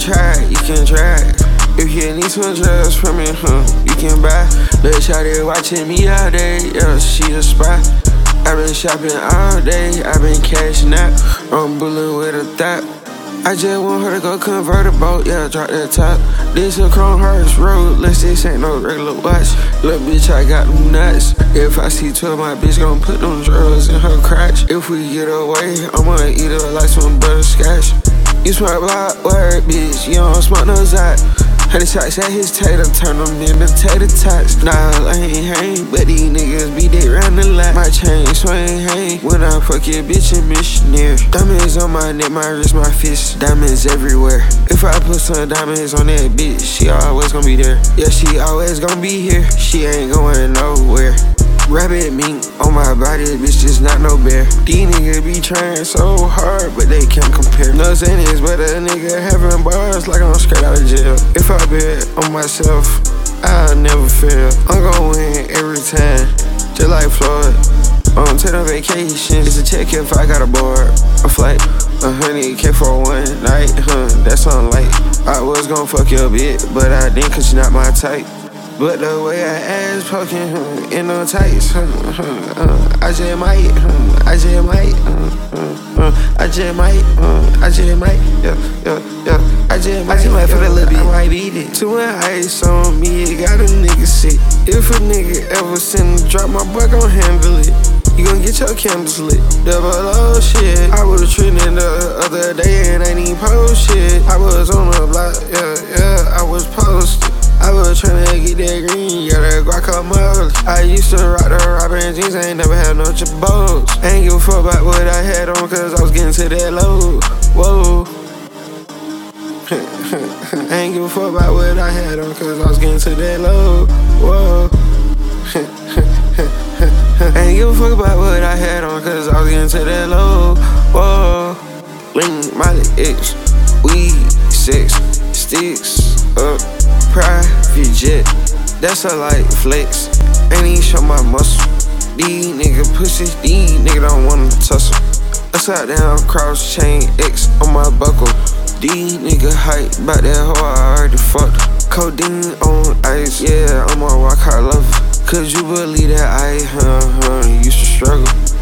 try, you can try. If you need some drugs from me, huh, you can buy. Little shawty watching me all day, yeah, she a spy. i been shopping all day, i been cashing out. I'm bullying with a thought. I just want her to go convert a boat, yeah, drop that top. This a Chrome Hearts road, let's this ain't no regular watch. Little bitch, I got them nuts. If I see 12, my bitch gon' put them drugs in her crotch. If we get away, I'ma eat her like some butterscotch. You smart block word, bitch, you don't smoke no zot. Honey shots at his tater, turn them into tater tots. Nah, I ain't hang, but these niggas be dead round the lot. My chain swing hang when I fuck your bitch and missionary. Diamonds on my neck, my wrist, my fist, diamonds everywhere. If I put some diamonds on that bitch, she always gonna be there. Yeah, she always gonna be here. She ain't going nowhere. Rabbit mink on my body, bitch, just not no bear. These niggas be trying so hard, but they can't compare. No is but a nigga having bars like I'm straight out of jail. If I bet on myself, I'll never fail. I'm gonna win every time, just like Floyd. I'm take on vacation, it's a check if I got a board, a flight. A hundred K for one night, huh? That's unlike. I was gonna fuck your bitch, but I didn't cause she not my type. But the way I ass poking huh, in the tights, huh, huh, uh, I just might, huh, I just might, just might, uh, I just might, yeah, yeah, yeah. I just might, I just might for a little bit. I might eat it. Two and ice on me, it got a nigga sick. If a nigga ever send a drop, my boy gon' handle it. You gon' get your candles lit. Double O shit. I was trending the other day and ain't even post shit. I was on the block, yeah, tryna get that green, got that guacamole. I used to rock the Robin jeans, I ain't never had no chabos. Ain't give a fuck about what I had on, cause I was getting to that low. Whoa. ain't give a fuck about what I had on, cause I was getting to that low. Whoa. ain't give a fuck about what I had on, cause I was getting to that low. Whoa. Link, Molly X, weed, six, sticks, uh, up private jet. That's a light flex. Ain't even show my muscle. These nigga pussies, these nigga don't wanna tussle. Upside down cross chain X on my buckle. These nigga hype bout that hoe I already fucked. Codeine on ice, yeah, I'm a rock hard lover. Cause you believe that I, huh, huh, used to struggle.